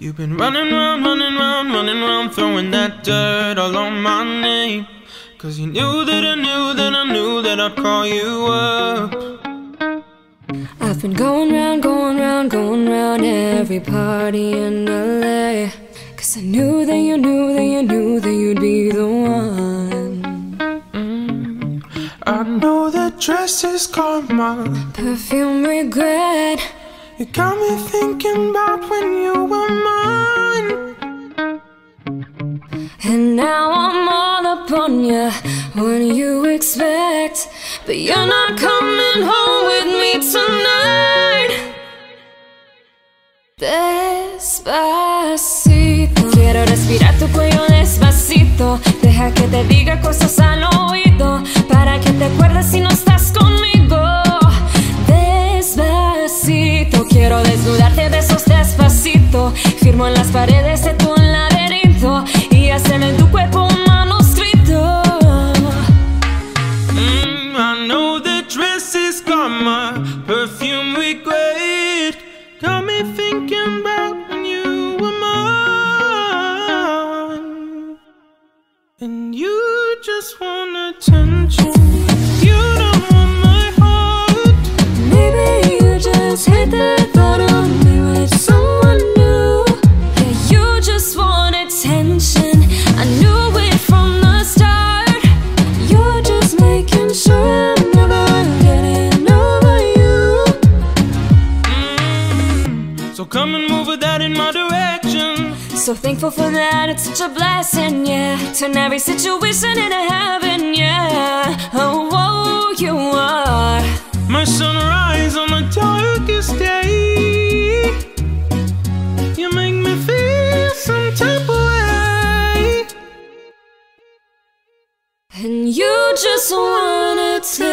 been running round, running round, running round, throwing that dirt all on my name. Cause you knew that I knew that I knew that I'd call you up. I've been going round, going round, going round every party in LA. Cause I knew that you knew that you knew that you'd be the one. Mm. I know that dress is karma, perfume regret. You got me thinking about when you were mine. And now I'm all upon you when you expect, but you're not coming home with me tonight. Despacito, quiero respirar tu cuello despacito. Deja que te diga cosas quiero desnudarte besos despacito. Firmo en las paredes de tu laberinto y hacer en tu cuerpo un manuscrito. Mm, I know the dress is karma, perfume regret. Got me thinking about when you were mine. And you just want attention. You don't want my heart. Maybe you just hate the come and move with that in my direction. So thankful for that, it's such a blessing, yeah. Turn every situation into heaven, yeah. Oh, oh you are. My sunrise on the darkest day. You make me feel some type of way. And you just want attention.